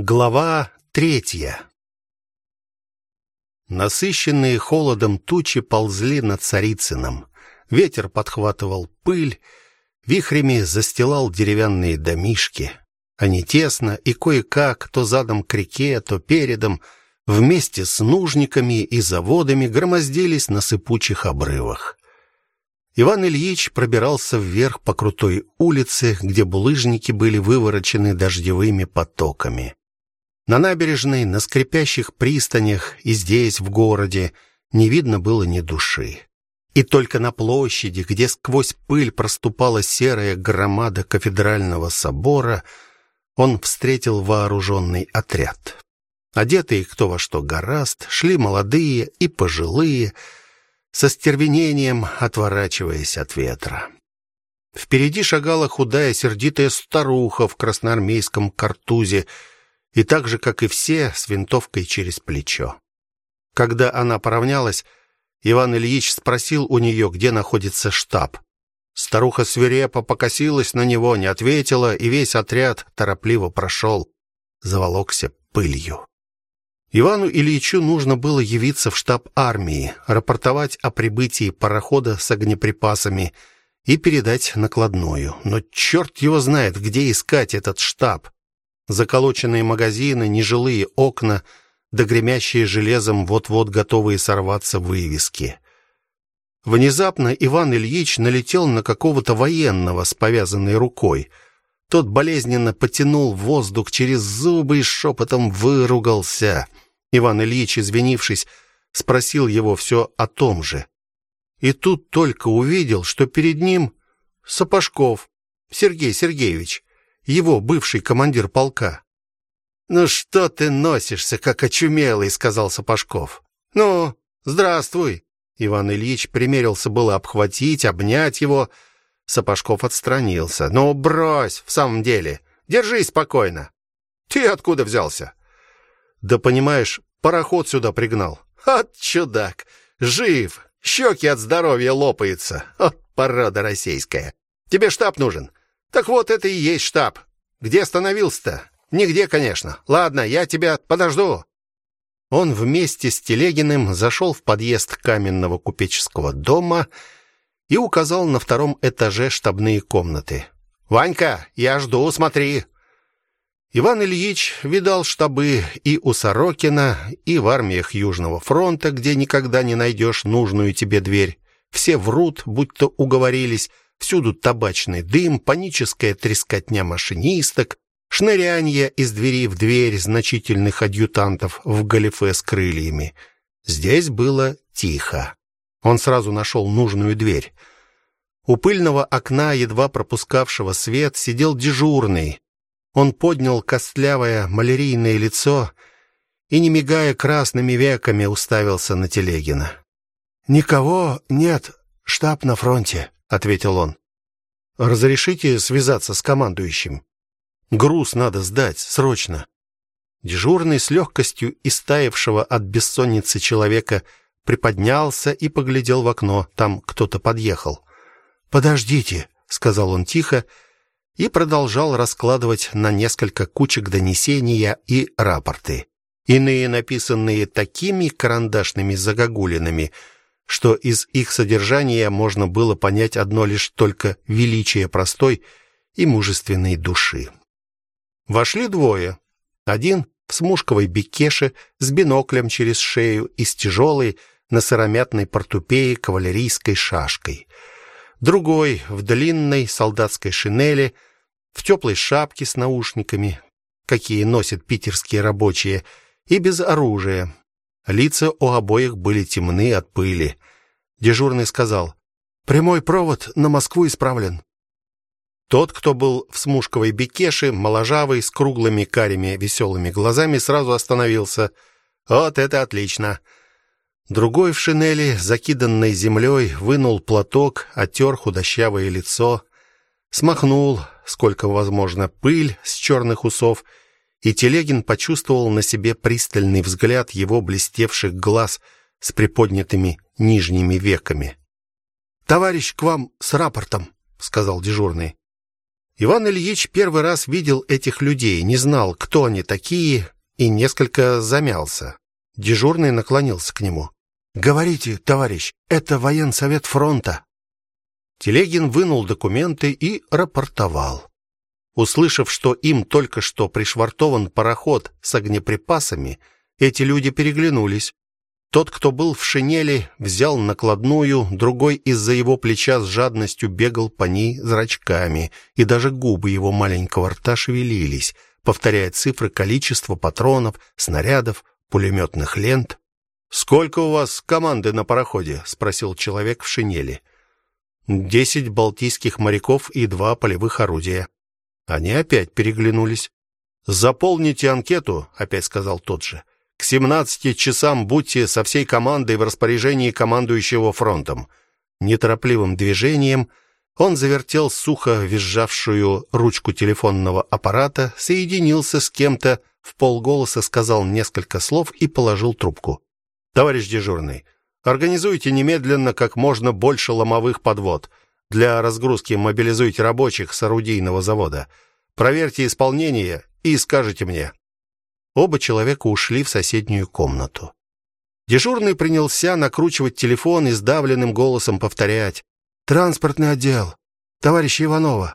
Глава третья. Насыщенные холодом тучи ползли над Царицыным. Ветер подхватывал пыль, вихрями застилал деревянные домишки. Они тесно и кое-как, то задом к реке, то передом, вместе с нужниками и заводами громоздились на сыпучих обрывах. Иван Ильич пробирался вверх по крутой улице, где булыжники были выворочены дождевыми потоками. На набережной, на скрипящих пристанях и здесь в городе не видно было ни души. И только на площади, где сквозь пыль проступала серая громада кафедрального собора, он встретил вооруженный отряд. Одетые кто во что гораст, шли молодые и пожилые, со стервенением отворачиваясь от ветра. Впереди шагала худая, сердитая старуха в красноармейском картузе и так же, как и все, с винтовкой через плечо. Когда она поравнялась, Иван Ильич спросил у нее, где находится штаб. Старуха свирепо покосилась на него, не ответила, и весь отряд торопливо прошел, заволокся пылью. Ивану Ильичу нужно было явиться в штаб армии, рапортовать о прибытии парохода с огнеприпасами и передать накладную. Но черт его знает, где искать этот штаб. Заколоченные магазины, нежилые окна, да гремящие железом вот-вот готовые сорваться вывески. Внезапно Иван Ильич налетел на какого-то военного с повязанной рукой. Тот болезненно потянул воздух через зубы и шепотом выругался. Иван Ильич, извинившись, спросил его все о том же. И тут только увидел, что перед ним Сапожков Сергей Сергеевич его бывший командир полка. Ну что ты носишься, как очумелый, сказал Сапожков. Ну, здравствуй. Иван Ильич примерился было обхватить, обнять его. Сапожков отстранился. Ну, брось, в самом деле. Держись спокойно. Ты откуда взялся? Да понимаешь, пароход сюда пригнал. От чудак, жив. Щеки от здоровья лопаются. От порода российская. Тебе штаб нужен. Так вот это и есть штаб. Где остановился-то? Нигде, конечно. Ладно, я тебя подожду. Он вместе с Телегиным зашел в подъезд каменного купеческого дома и указал на втором этаже штабные комнаты. Ванька, я жду, смотри. Иван Ильич видал штабы и у Сорокина, и в армиях Южного фронта, где никогда не найдешь нужную тебе дверь. Все врут, будто уговорились Всюду табачный дым, паническая трескотня машинисток, шныряние из двери в дверь значительных адъютантов в галифе с крыльями. Здесь было тихо. Он сразу нашел нужную дверь. У пыльного окна, едва пропускавшего свет, сидел дежурный. Он поднял костлявое малярийное лицо и не мигая красными веками уставился на Телегина. Никого нет, штаб на фронте ответил он. Разрешите связаться с командующим. Груз надо сдать срочно. Дежурный с легкостью истаившего от бессонницы человека приподнялся и поглядел в окно. Там кто-то подъехал. "Подождите", сказал он тихо и продолжал раскладывать на несколько кучек донесения и рапорты. Иные написанные такими карандашными загогулинами, что из их содержания можно было понять одно лишь только величие простой и мужественной души. Вошли двое. Один в смушковой бекеше с биноклем через шею и с тяжелой на сыромятной портупее кавалерийской шашкой. Другой в длинной солдатской шинели, в теплой шапке с наушниками, какие носят питерские рабочие, и без оружия, Лица у обоих были темны от пыли. Дежурный сказал: "Прямой провод на Москву исправлен". Тот, кто был в смушковой бекеше, моложавый, с круглыми карими веселыми глазами, сразу остановился. Вот это отлично. Другой в шинели, закиданной землей, вынул платок, оттер худощавое лицо, смахнул, сколько возможно, пыль с черных усов и Телегин почувствовал на себе пристальный взгляд его блестевших глаз с приподнятыми нижними веками. Товарищ к вам с рапортом, сказал дежурный. Иван Ильич первый раз видел этих людей, не знал, кто они такие, и несколько замялся. Дежурный наклонился к нему. Говорите, товарищ, это военсовет фронта. Телегин вынул документы и рапортовал. Услышав, что им только что пришвартован пароход с огнеприпасами, эти люди переглянулись. Тот, кто был в шинели, взял накладную, другой из-за его плеча с жадностью бегал по ней зрачками, и даже губы его маленького рта шевелились, повторяя цифры количества патронов, снарядов, пулеметных лент. Сколько у вас команды на пароходе? спросил человек в шинели. Десять балтийских моряков и два полевых орудия. Они опять переглянулись. Заполните анкету, опять сказал тот же. К 17 часам будьте со всей командой в распоряжении командующего фронтом. Неторопливым движением он завертел сухо визжавшую ручку телефонного аппарата, соединился с кем-то, в полголоса сказал несколько слов и положил трубку. Товарищ дежурный, организуйте немедленно как можно больше ломовых подвод. Для разгрузки мобилизуйте рабочих с орудийного завода. Проверьте исполнение и скажите мне. Оба человека ушли в соседнюю комнату. Дежурный принялся накручивать телефон и сдавленным голосом повторять: "Транспортный отдел. Товарищ Иванова.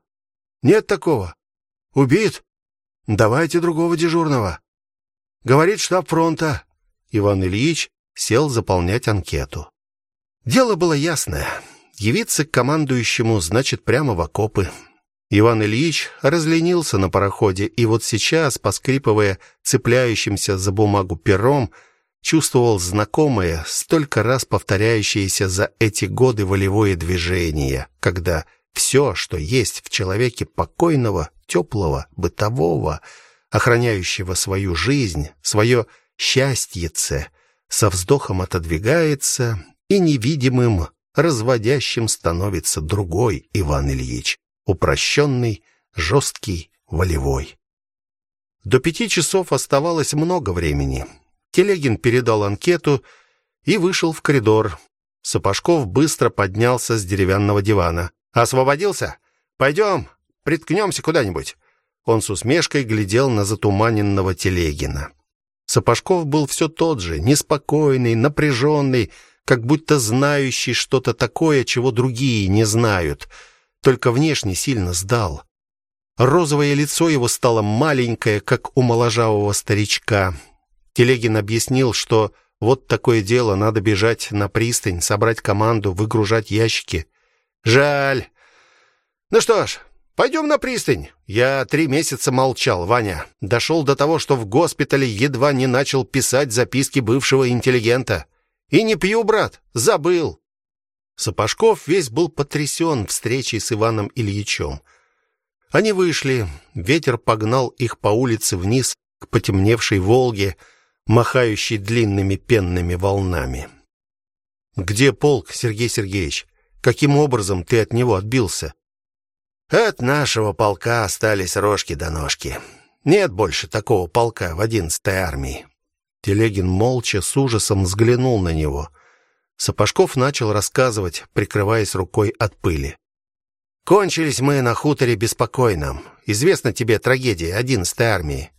Нет такого. Убит. Давайте другого дежурного. Говорит штаб фронта. Иван Ильич сел заполнять анкету. Дело было ясное. Явиться к командующему значит прямо в окопы. Иван Ильич разленился на пароходе и вот сейчас, поскрипывая цепляющимся за бумагу пером, чувствовал знакомое, столько раз повторяющееся за эти годы волевое движение, когда все, что есть в человеке покойного, теплого, бытового, охраняющего свою жизнь, свое счастьеце, со вздохом отодвигается, и невидимым, разводящим становится другой Иван Ильич, упрощенный, жесткий, волевой. До пяти часов оставалось много времени. Телегин передал анкету и вышел в коридор. Сапожков быстро поднялся с деревянного дивана. Освободился? Пойдем, приткнемся куда-нибудь. Он с усмешкой глядел на затуманенного Телегина. Сапожков был все тот же, неспокойный, напряженный, как будто знающий что-то такое, чего другие не знают, только внешне сильно сдал. Розовое лицо его стало маленькое, как у моложавого старичка. Телегин объяснил, что вот такое дело, надо бежать на пристань, собрать команду, выгружать ящики. Жаль. Ну что ж, Пойдем на пристань. Я три месяца молчал, Ваня. Дошел до того, что в госпитале едва не начал писать записки бывшего интеллигента. И не пью, брат, забыл. Сапожков весь был потрясен встречей с Иваном Ильичем. Они вышли, ветер погнал их по улице вниз к потемневшей Волге, махающей длинными пенными волнами. Где полк, Сергей Сергеевич? Каким образом ты от него отбился? От нашего полка остались рожки до ножки. Нет больше такого полка в одиннадцатой армии. Телегин молча с ужасом взглянул на него. Сапожков начал рассказывать, прикрываясь рукой от пыли. Кончились мы на хуторе беспокойном. Известна тебе трагедия одиннадцатой армии.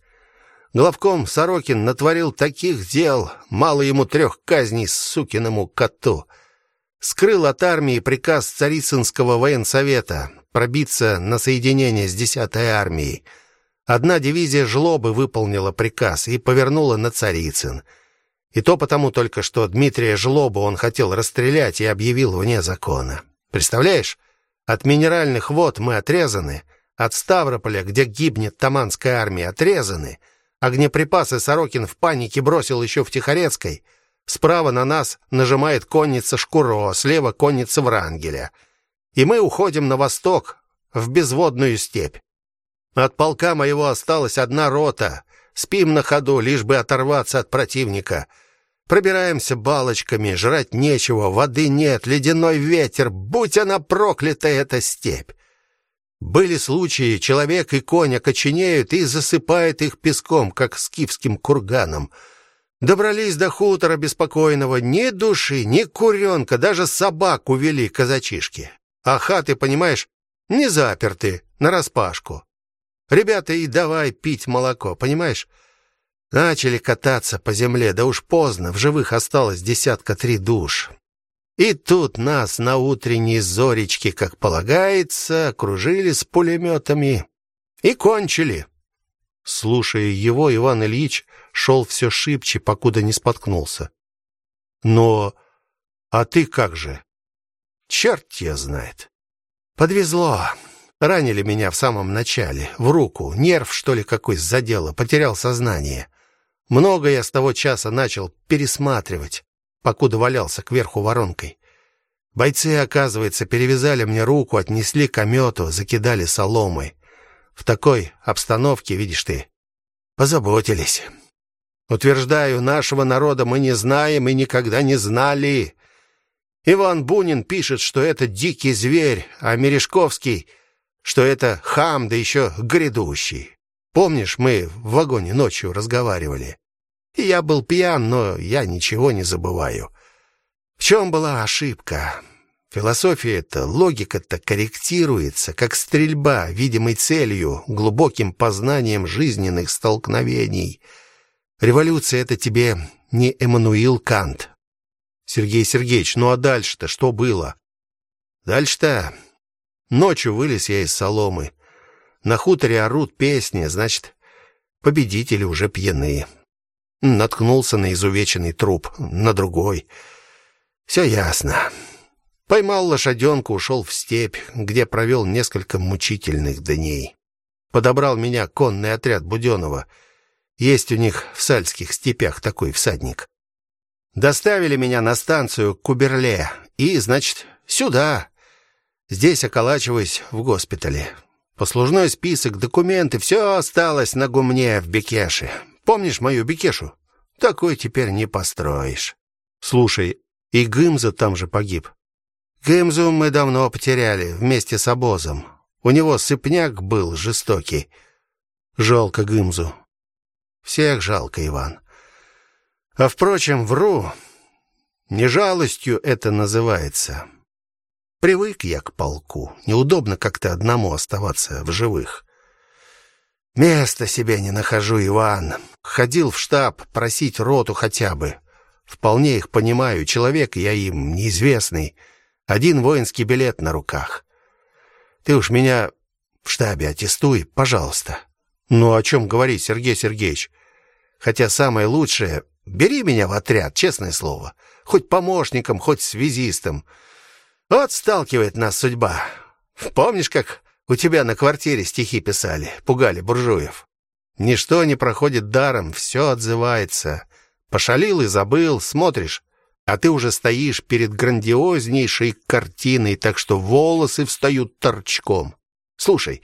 Главком Сорокин натворил таких дел, мало ему трех казней сукиному коту. Скрыл от армии приказ Царицынского военсовета пробиться на соединение с 10-й армией. Одна дивизия Жлобы выполнила приказ и повернула на Царицын. И то потому только, что Дмитрия Жлобу он хотел расстрелять и объявил вне закона. Представляешь? От минеральных вод мы отрезаны, от Ставрополя, где гибнет Таманская армия, отрезаны. Огнеприпасы Сорокин в панике бросил еще в Тихорецкой. Справа на нас нажимает конница Шкуро, слева конница Врангеля и мы уходим на восток, в безводную степь. От полка моего осталась одна рота. Спим на ходу, лишь бы оторваться от противника. Пробираемся балочками, жрать нечего, воды нет, ледяной ветер, будь она проклята эта степь. Были случаи, человек и конь окоченеют и засыпает их песком, как скифским курганом. Добрались до хутора беспокойного, ни души, ни куренка, даже собак увели казачишки. А хаты, понимаешь, не заперты. на распашку. Ребята и давай пить молоко, понимаешь? Начали кататься по земле, да уж поздно, в живых осталось десятка три душ. И тут нас на утренней зоречке, как полагается, окружили с пулеметами и кончили. Слушая его, Иван Ильич шел все шибче, покуда не споткнулся. Но а ты как же? Черт тебя знает. Подвезло. Ранили меня в самом начале, в руку. Нерв, что ли, какой задело, потерял сознание. Много я с того часа начал пересматривать, покуда валялся кверху воронкой. Бойцы, оказывается, перевязали мне руку, отнесли к омету, закидали соломой. В такой обстановке, видишь ты, позаботились. Утверждаю, нашего народа мы не знаем и никогда не знали. Иван Бунин пишет, что это дикий зверь, а Мережковский, что это хам, да еще грядущий. Помнишь, мы в вагоне ночью разговаривали? И я был пьян, но я ничего не забываю. В чем была ошибка? Философия-то, логика-то корректируется, как стрельба, видимой целью, глубоким познанием жизненных столкновений. Революция — это тебе не Эммануил Кант, Сергей Сергеевич, ну а дальше-то что было? Дальше-то ночью вылез я из соломы. На хуторе орут песни, значит, победители уже пьяны. Наткнулся на изувеченный труп, на другой. Все ясно. Поймал лошаденку, ушел в степь, где провел несколько мучительных дней. Подобрал меня конный отряд Буденова. Есть у них в сальских степях такой всадник. Доставили меня на станцию Куберле и, значит, сюда. Здесь околачиваюсь в госпитале. Послужной список, документы, все осталось на гумне в Бекеше. Помнишь мою Бекешу? Такой теперь не построишь. Слушай, и Гымза там же погиб. Гымзу мы давно потеряли вместе с обозом. У него сыпняк был жестокий. Жалко Гымзу. Всех жалко, Иван. А впрочем, вру. Не жалостью это называется. Привык я к полку. Неудобно как-то одному оставаться в живых. Места себе не нахожу, Иван. Ходил в штаб просить роту хотя бы. Вполне их понимаю, человек я им неизвестный. Один воинский билет на руках. Ты уж меня в штабе аттестуй, пожалуйста. Ну о чем говорить, Сергей Сергеевич? Хотя самое лучшее Бери меня в отряд, честное слово. Хоть помощником, хоть связистом. Вот сталкивает нас судьба. Помнишь, как у тебя на квартире стихи писали, пугали буржуев? Ничто не проходит даром, все отзывается. Пошалил и забыл, смотришь, а ты уже стоишь перед грандиознейшей картиной, так что волосы встают торчком. Слушай,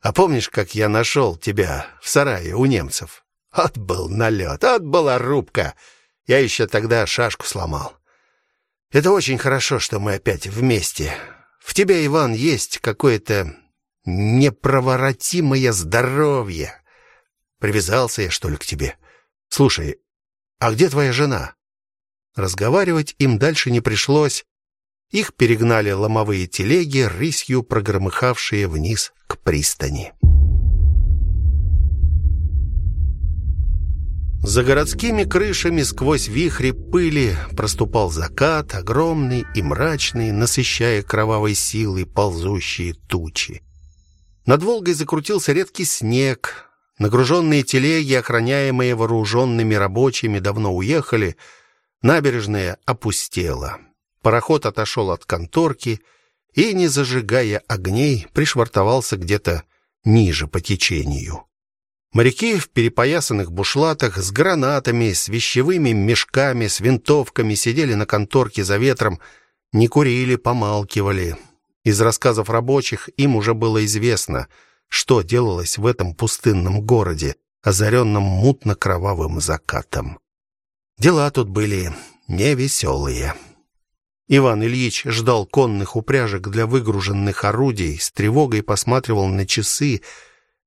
а помнишь, как я нашел тебя в сарае у немцев? Отбыл налет, отбыла рубка. Я еще тогда шашку сломал. Это очень хорошо, что мы опять вместе. В тебе, Иван, есть какое-то непроворотимое здоровье. Привязался я, что ли, к тебе? Слушай, а где твоя жена? Разговаривать им дальше не пришлось. Их перегнали ломовые телеги, рысью прогромыхавшие вниз к пристани. За городскими крышами сквозь вихри пыли проступал закат, огромный и мрачный, насыщая кровавой силой ползущие тучи. Над Волгой закрутился редкий снег. Нагруженные телеги, охраняемые вооруженными рабочими, давно уехали. Набережная опустела. Пароход отошел от конторки и, не зажигая огней, пришвартовался где-то ниже по течению. Моряки в перепоясанных бушлатах с гранатами, с вещевыми мешками, с винтовками сидели на конторке за ветром, не курили, помалкивали. Из рассказов рабочих им уже было известно, что делалось в этом пустынном городе, озаренном мутно-кровавым закатом. Дела тут были невеселые. Иван Ильич ждал конных упряжек для выгруженных орудий, с тревогой посматривал на часы,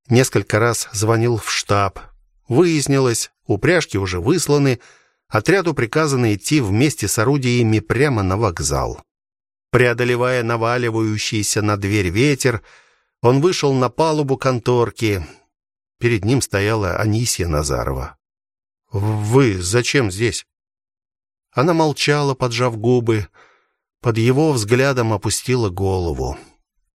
Несколько раз звонил в штаб. Выяснилось, упряжки уже высланы, отряду приказано идти вместе с орудиями прямо на вокзал. Преодолевая наваливающийся на дверь ветер, Он вышел на палубу конторки. Перед ним стояла Анисия Назарова. Вы зачем здесь? Она молчала, поджав губы. Под его взглядом опустила голову.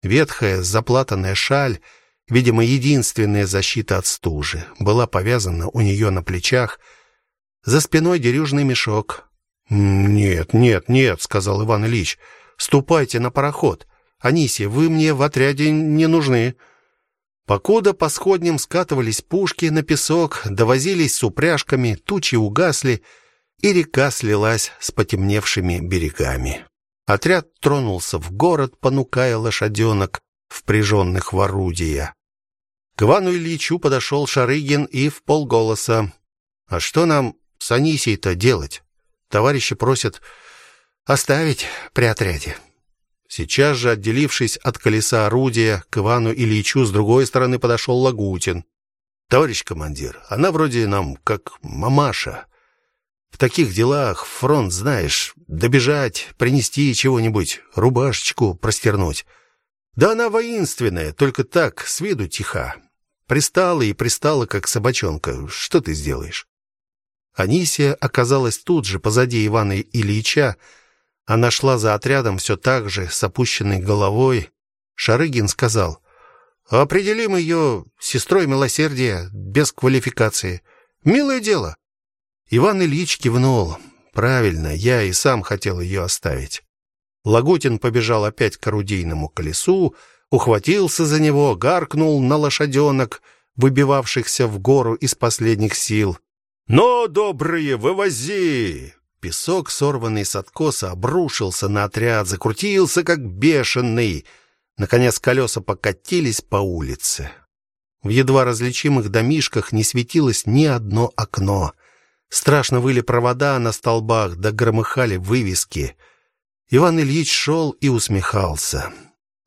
Ветхая заплатанная шаль, видимо, единственная защита от стужи, была повязана у нее на плечах. За спиной дерюжный мешок. "Нет, нет, нет", сказал Иван Ильич. "Ступайте на пароход. Анисия, вы мне в отряде не нужны". Покуда по сходням скатывались пушки на песок, довозились с упряжками, тучи угасли, и река слилась с потемневшими берегами. Отряд тронулся в город, понукая лошаденок, впряженных в орудия. К Ивану Ильичу подошел Шарыгин и в полголоса: "А что нам с Анисией-то делать? Товарищи просят оставить при отряде". Сейчас же, отделившись от колеса орудия, к Ивану Ильичу с другой стороны подошел Лагутин. Товарищ командир, она вроде нам как мамаша. В таких делах фронт, знаешь, добежать, принести чего-нибудь, рубашечку простернуть. Да она воинственная, только так, с виду тиха. Пристала и пристала, как собачонка. Что ты сделаешь? Анисия оказалась тут же, позади Ивана Ильича. Она шла за отрядом все так же, с опущенной головой. Шарыгин сказал: "Определим ее сестрой милосердия без квалификации. Милое дело. Иван Ильич кивнул. Правильно, я и сам хотел ее оставить. Лагутин побежал опять к орудийному колесу, ухватился за него, гаркнул на лошаденок, выбивавшихся в гору из последних сил. "Но, добрые, вывози!" Песок, сорванный с откоса, обрушился на отряд, закрутился как бешеный. Наконец колеса покатились по улице. В едва различимых домишках не светилось ни одно окно. Страшно выли провода на столбах, да громыхали вывески. Иван Ильич шел и усмехался.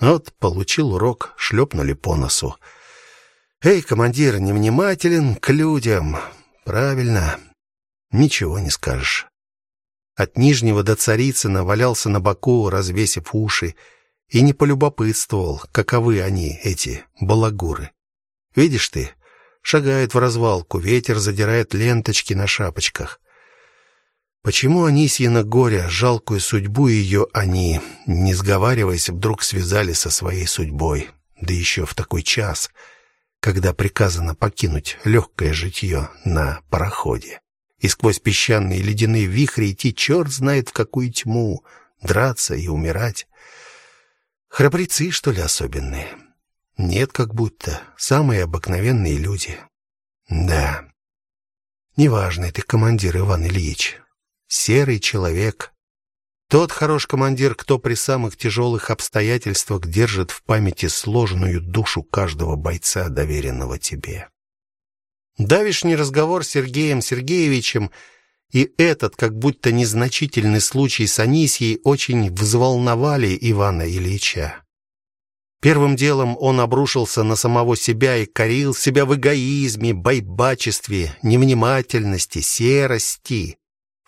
Вот получил урок, шлепнули по носу. Эй, командир, невнимателен к людям. Правильно. Ничего не скажешь. От Нижнего до Царицына валялся на боку, развесив уши, и не полюбопытствовал, каковы они эти балагуры. Видишь ты, шагает в развалку, ветер задирает ленточки на шапочках. Почему Анисьина горе, жалкую судьбу ее они, не сговариваясь, вдруг связали со своей судьбой, да еще в такой час, когда приказано покинуть легкое житье на пароходе и сквозь песчаные ледяные вихри идти черт знает в какую тьму, драться и умирать. Храбрецы, что ли, особенные? Нет, как будто самые обыкновенные люди. Да. Неважный ты командир Иван Ильич. Серый человек. Тот хорош командир, кто при самых тяжелых обстоятельствах держит в памяти сложенную душу каждого бойца, доверенного тебе. Давишний разговор с Сергеем Сергеевичем и этот, как будто незначительный случай с Анисией очень взволновали Ивана Ильича. Первым делом он обрушился на самого себя и корил себя в эгоизме, байбачестве, невнимательности, серости.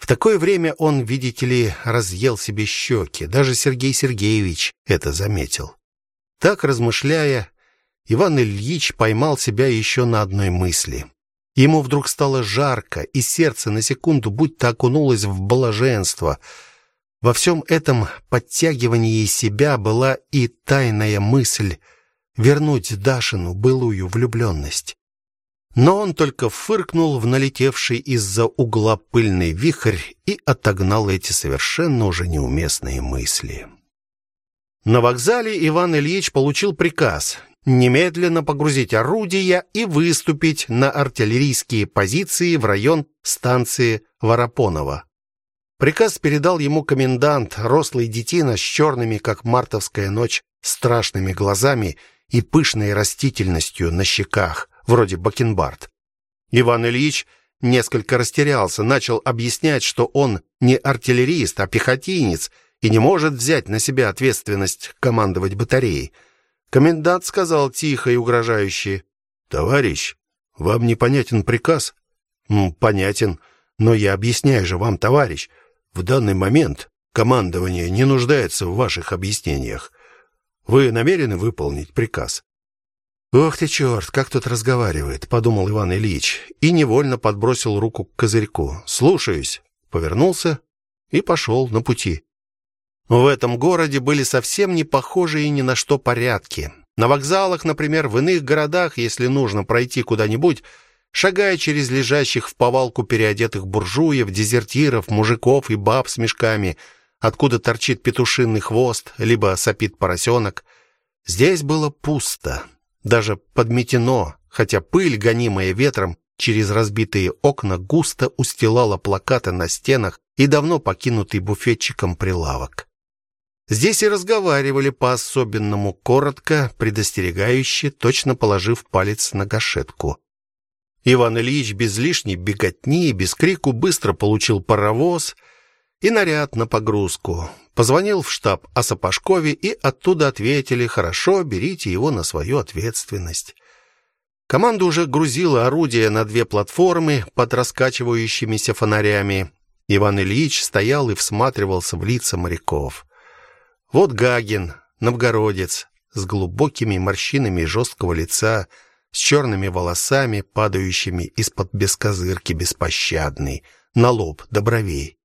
В такое время он, видите ли, разъел себе щеки. Даже Сергей Сергеевич это заметил. Так размышляя, Иван Ильич поймал себя еще на одной мысли. Ему вдруг стало жарко, и сердце на секунду будто окунулось в блаженство – во всем этом подтягивании себя была и тайная мысль вернуть Дашину былую влюбленность. Но он только фыркнул в налетевший из-за угла пыльный вихрь и отогнал эти совершенно уже неуместные мысли. На вокзале Иван Ильич получил приказ немедленно погрузить орудия и выступить на артиллерийские позиции в район станции Воропонова. Приказ передал ему комендант, рослый детина с черными, как мартовская ночь, страшными глазами и пышной растительностью на щеках, вроде бакенбард. Иван Ильич несколько растерялся, начал объяснять, что он не артиллерист, а пехотинец и не может взять на себя ответственность командовать батареей. Комендант сказал тихо и угрожающе: "Товарищ, вам непонятен приказ?" "Понятен, но я объясняю же вам, товарищ. В данный момент командование не нуждается в ваших объяснениях. Вы намерены выполнить приказ? Ох ты черт, как тут разговаривает, подумал Иван Ильич и невольно подбросил руку к козырьку. Слушаюсь, повернулся и пошел на пути. В этом городе были совсем не похожие ни на что порядки. На вокзалах, например, в иных городах, если нужно пройти куда-нибудь, шагая через лежащих в повалку переодетых буржуев, дезертиров, мужиков и баб с мешками, откуда торчит петушиный хвост, либо сопит поросенок, здесь было пусто, даже подметено, хотя пыль, гонимая ветром через разбитые окна, густо устилала плакаты на стенах и давно покинутый буфетчиком прилавок. Здесь и разговаривали по-особенному коротко, предостерегающе, точно положив палец на гашетку. Иван Ильич без лишней беготни и без крику быстро получил паровоз и наряд на погрузку. Позвонил в штаб о Сапожкове и оттуда ответили: "Хорошо, берите его на свою ответственность". Команда уже грузила орудия на две платформы под раскачивающимися фонарями. Иван Ильич стоял и всматривался в лица моряков. Вот Гагин, новгородец, с глубокими морщинами жесткого лица, с черными волосами, падающими из-под бескозырки беспощадный, на лоб до бровей.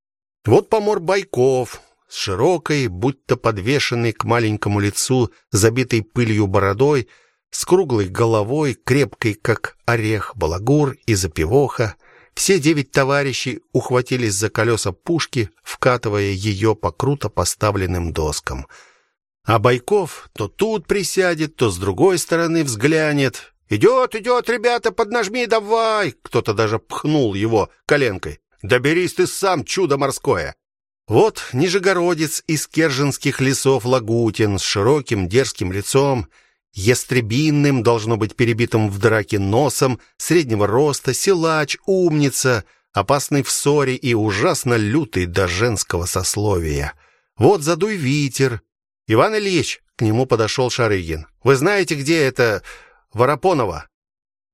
Вот помор Байков, с широкой, будто подвешенной к маленькому лицу, забитой пылью бородой, с круглой головой, крепкой как орех, балагур и запивоха. Все девять товарищей ухватились за колеса пушки, вкатывая ее по круто поставленным доскам. А Байков то тут присядет, то с другой стороны взглянет. «Идет, идет, ребята, поднажми давай!» Кто-то даже пхнул его коленкой. «Доберись ты сам, чудо морское!» Вот нижегородец из Керженских лесов Лагутин с широким дерзким лицом, ястребинным, должно быть перебитым в драке носом, среднего роста, силач, умница, опасный в ссоре и ужасно лютый до женского сословия. Вот задуй ветер. Иван Ильич, к нему подошел Шарыгин. Вы знаете, где это Воропонова?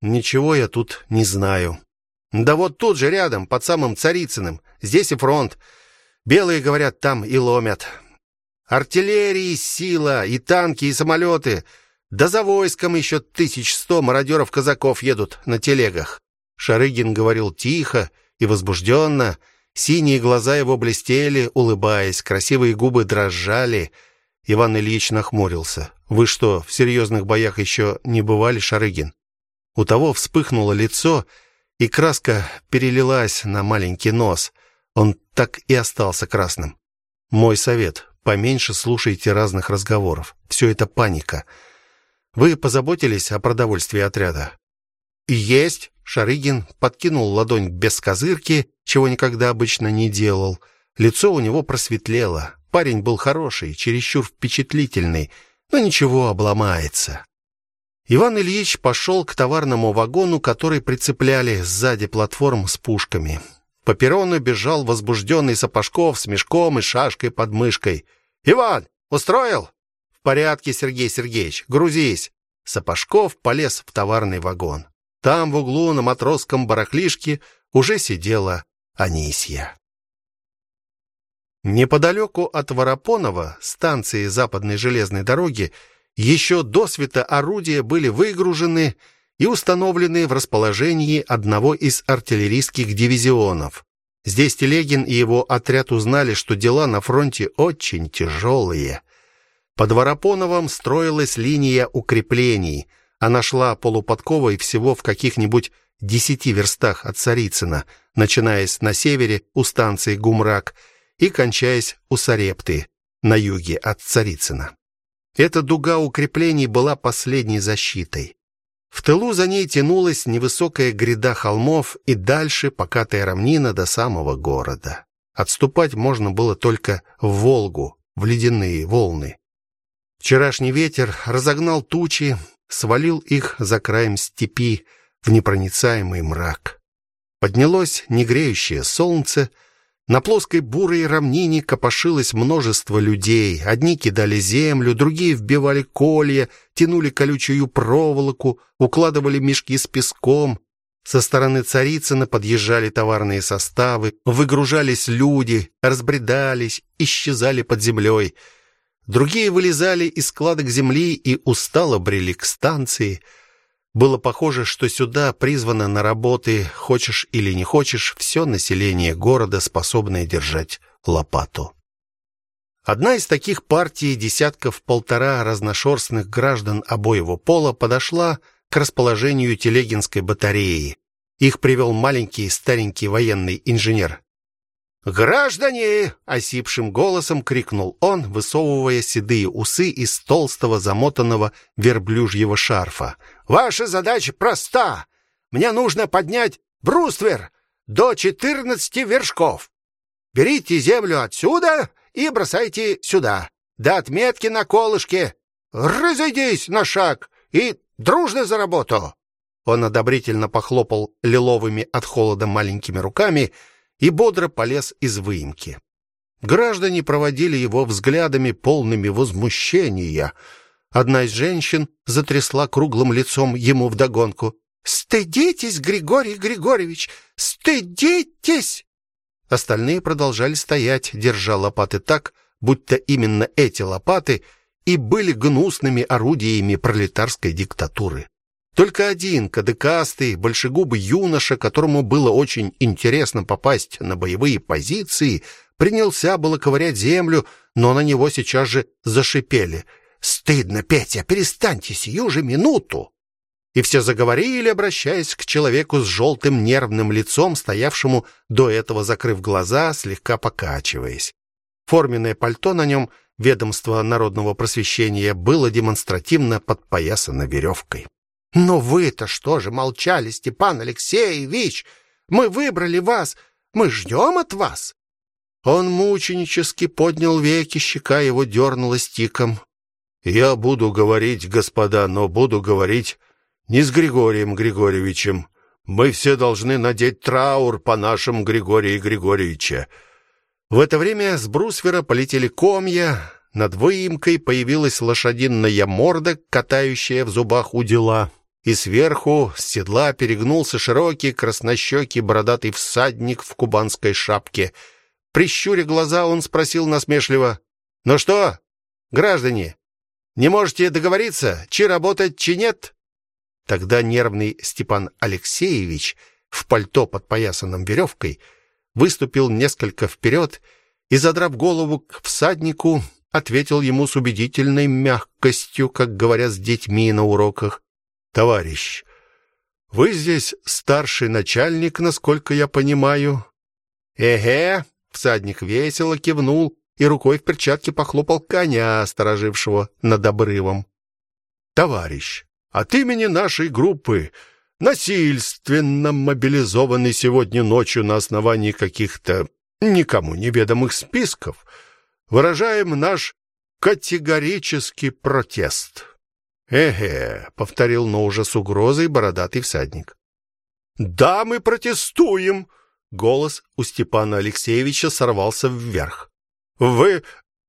Ничего я тут не знаю. Да вот тут же рядом, под самым Царицыным. Здесь и фронт. Белые, говорят, там и ломят. Артиллерии сила, и танки, и самолеты — да за войском еще тысяч сто мародеров-казаков едут на телегах. Шарыгин говорил тихо и возбужденно. Синие глаза его блестели, улыбаясь, красивые губы дрожали. Иван Ильич нахмурился. Вы что, в серьезных боях еще не бывали, Шарыгин? У того вспыхнуло лицо, и краска перелилась на маленький нос. Он так и остался красным. Мой совет: поменьше слушайте разных разговоров. Все это паника. Вы позаботились о продовольствии отряда? Есть. Шарыгин подкинул ладонь без козырки, чего никогда обычно не делал. Лицо у него просветлело. Парень был хороший, чересчур впечатлительный, но ничего, обломается. Иван Ильич пошел к товарному вагону, который прицепляли сзади платформ с пушками. По перрону бежал возбужденный Сапожков с мешком и шашкой под мышкой. "Иван, устроил?" порядке, Сергей Сергеевич. Грузись. Сапожков полез в товарный вагон. Там в углу на матросском барахлишке уже сидела Анисья. Неподалеку от Воропонова, станции Западной железной дороги, еще до света орудия были выгружены и установлены в расположении одного из артиллерийских дивизионов. Здесь Телегин и его отряд узнали, что дела на фронте очень тяжелые. Под Воропоновым строилась линия укреплений. Она шла полуподковой всего в каких-нибудь десяти верстах от Царицына, начинаясь на севере у станции Гумрак и кончаясь у Сарепты на юге от Царицына. Эта дуга укреплений была последней защитой. В тылу за ней тянулась невысокая гряда холмов и дальше покатая равнина до самого города. Отступать можно было только в Волгу, в ледяные волны. Вчерашний ветер разогнал тучи, свалил их за краем степи в непроницаемый мрак. Поднялось негреющее солнце, на плоской бурой равнине копошилось множество людей. Одни кидали землю, другие вбивали колья, тянули колючую проволоку, укладывали мешки с песком. Со стороны Царицына подъезжали товарные составы, выгружались люди, разбредались, исчезали под землей — Другие вылезали из складок земли и устало брели к станции. Было похоже, что сюда призвано на работы, хочешь или не хочешь, все население города, способное держать лопату. Одна из таких партий десятков полтора разношерстных граждан обоего пола подошла к расположению Телегинской батареи. Их привел маленький старенький военный инженер. «Граждане!» — осипшим голосом крикнул он, высовывая седые усы из толстого замотанного верблюжьего шарфа. «Ваша задача проста. Мне нужно поднять бруствер до четырнадцати вершков. Берите землю отсюда и бросайте сюда, до отметки на колышке. Разойдись на шаг и дружно за работу!» Он одобрительно похлопал лиловыми от холода маленькими руками и бодро полез из выемки. Граждане проводили его взглядами полными возмущения. Одна из женщин затрясла круглым лицом ему вдогонку. «Стыдитесь, Григорий Григорьевич! Стыдитесь!» Остальные продолжали стоять, держа лопаты так, будто именно эти лопаты и были гнусными орудиями пролетарской диктатуры. Только один кадыкастый, большегубый юноша, которому было очень интересно попасть на боевые позиции, принялся было ковырять землю, но на него сейчас же зашипели. «Стыдно, Петя, перестаньте сию же минуту!» И все заговорили, обращаясь к человеку с желтым нервным лицом, стоявшему до этого, закрыв глаза, слегка покачиваясь. Форменное пальто на нем, ведомство народного просвещения, было демонстративно подпоясано веревкой. Но вы-то что же молчали, Степан Алексеевич? Мы выбрали вас, мы ждем от вас. Он мученически поднял веки, щека его дернулась тиком. Я буду говорить, господа, но буду говорить не с Григорием Григорьевичем. Мы все должны надеть траур по нашему Григорию Григорьевича. В это время с брусвера полетели комья, над выемкой появилась лошадиная морда, катающая в зубах удила и сверху с седла перегнулся широкий краснощекий бородатый всадник в кубанской шапке. Прищуря глаза, он спросил насмешливо: "Ну что, граждане, не можете договориться, чи работать, чи нет?" Тогда нервный Степан Алексеевич в пальто подпоясанном веревкой выступил несколько вперед и задрав голову к всаднику, ответил ему с убедительной мягкостью, как говорят с детьми на уроках: товарищ. Вы здесь старший начальник, насколько я понимаю. Эге, всадник весело кивнул и рукой в перчатке похлопал коня, сторожившего над обрывом. Товарищ, от имени нашей группы, насильственно мобилизованный сегодня ночью на основании каких-то никому неведомых списков, выражаем наш категорический протест. Эге, повторил, но уже с угрозой бородатый всадник. Да, мы протестуем. Голос у Степана Алексеевича сорвался вверх. Вы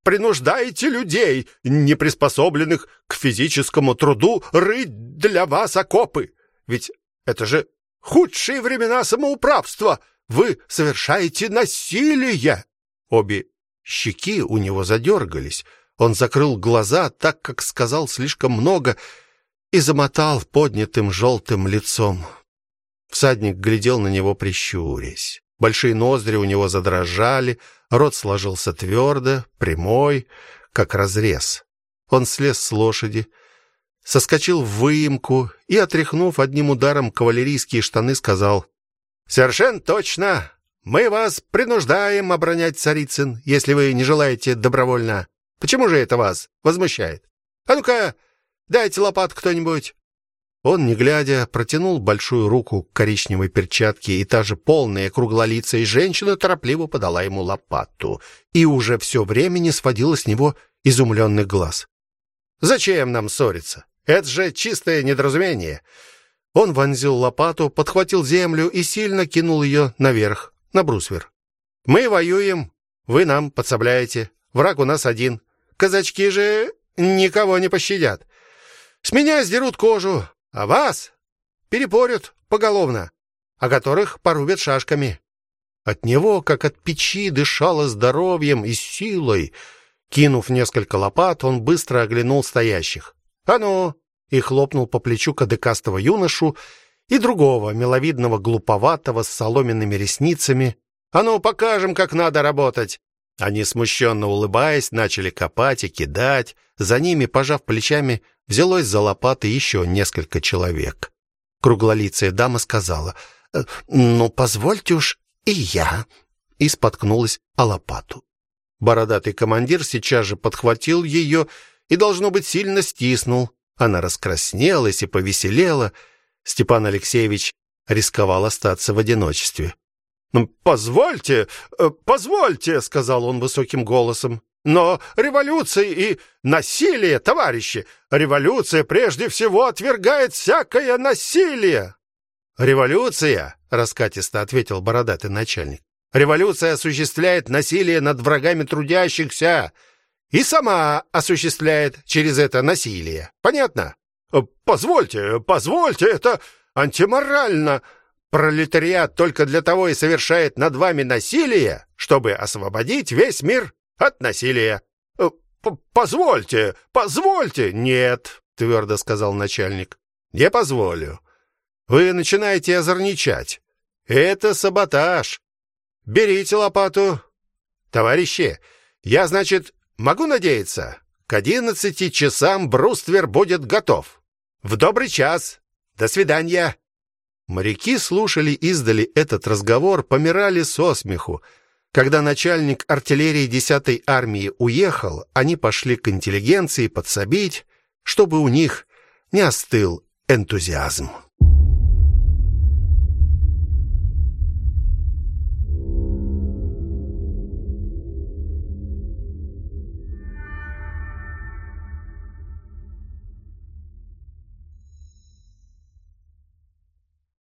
принуждаете людей, не приспособленных к физическому труду, рыть для вас окопы. Ведь это же худшие времена самоуправства. Вы совершаете насилие. Обе щеки у него задергались. Он закрыл глаза, так как сказал слишком много, и замотал поднятым желтым лицом. Всадник глядел на него прищурясь. Большие ноздри у него задрожали, рот сложился твердо, прямой, как разрез. Он слез с лошади, соскочил в выемку и, отряхнув одним ударом кавалерийские штаны, сказал: "Совершенно точно. Мы вас принуждаем оборонять Царицын, если вы не желаете добровольно. Почему же это вас возмущает? А ну-ка, дайте лопату кто-нибудь. Он, не глядя, протянул большую руку к коричневой перчатке, и та же полная круглолицая женщина торопливо подала ему лопату, и уже все время не сводила с него изумленных глаз. Зачем нам ссориться? Это же чистое недоразумение. Он вонзил лопату, подхватил землю и сильно кинул ее наверх, на брусвер. Мы воюем, вы нам подсобляете. Враг у нас один. Казачки же никого не пощадят. С меня сдерут кожу, а вас перепорют поголовно, а которых порубят шашками. От него, как от печи, дышало здоровьем и силой. Кинув несколько лопат, он быстро оглянул стоящих. А ну, и хлопнул по плечу кадыкастого юношу и другого, миловидного, глуповатого, с соломенными ресницами. «А ну, покажем, как надо работать!» Они, смущенно улыбаясь, начали копать и кидать. За ними, пожав плечами, взялось за лопаты еще несколько человек. Круглолицая дама сказала, «Э, «Ну, позвольте уж и я», и споткнулась о лопату. Бородатый командир сейчас же подхватил ее и, должно быть, сильно стиснул. Она раскраснелась и повеселела. Степан Алексеевич рисковал остаться в одиночестве. «Ну, «Позвольте, э, позвольте», — сказал он высоким голосом. «Но революция и насилие, товарищи, революция прежде всего отвергает всякое насилие». «Революция», — раскатисто ответил бородатый начальник, «революция осуществляет насилие над врагами трудящихся и сама осуществляет через это насилие. Понятно?» «Позвольте, позвольте, это антиморально», Пролетариат только для того и совершает над вами насилие, чтобы освободить весь мир от насилия. Э, позвольте, позвольте. Нет, твердо сказал начальник. Не позволю. Вы начинаете озорничать. Это саботаж. Берите лопату. Товарищи, я, значит, могу надеяться, к одиннадцати часам бруствер будет готов. В добрый час. До свидания. Моряки слушали издали этот разговор, помирали со смеху. Когда начальник артиллерии 10-й армии уехал, они пошли к интеллигенции подсобить, чтобы у них не остыл энтузиазм.